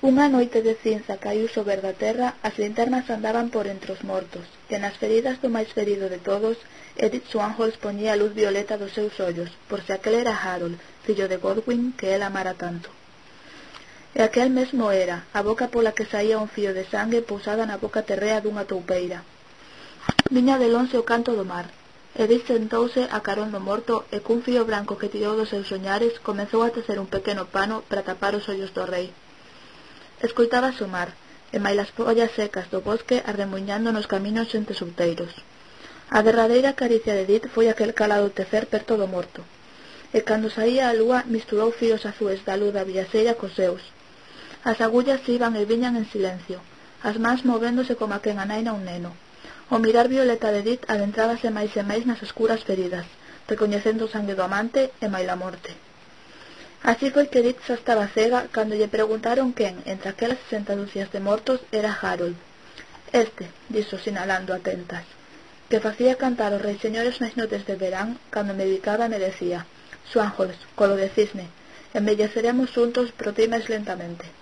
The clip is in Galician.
Unha noite de cinza caiu sobre da terra, as linternas andaban por entre os mortos, e nas feridas do máis ferido de todos, Edith Swanholz poñía a luz violeta dos seus ollos, por se aquel era Harold, fillo de Godwin, que el amara tanto. E aquel mesmo era, a boca pola que saía un fío de sangue pousada na boca terrea dunha toupeira. Viña de lonxe o canto do mar, Edith sentouse a carón do morto e cun fío branco que tirou dos seus soñares comezou a tecer un pequeno pano para tapar os ollos do rei escoitaba o mar, e máis as follas secas do bosque arremuñando nos caminos entre subteiros. A derradeira caricia de Edith foi aquel calado tecer perto do morto, e cando saía a lúa misturou fíos azuis da luz da villaseira cos seus. As agullas iban e viñan en silencio, as mans movéndose como a quen anaina un neno. O mirar violeta de Edith adentrábase máis e máis nas escuras feridas, recoñecendo o sangue do amante e maila morte. Así foi que Edith xa estaba cega cando lle preguntaron quen, entre aquelas sesenta dúcias de mortos, era Harold. Este, dixo sinalando atentas, que facía cantar os señores nas notes de verán, cando me dedicaba me decía, Swanholz, colo de cisne, embelleceremos ti máis lentamente.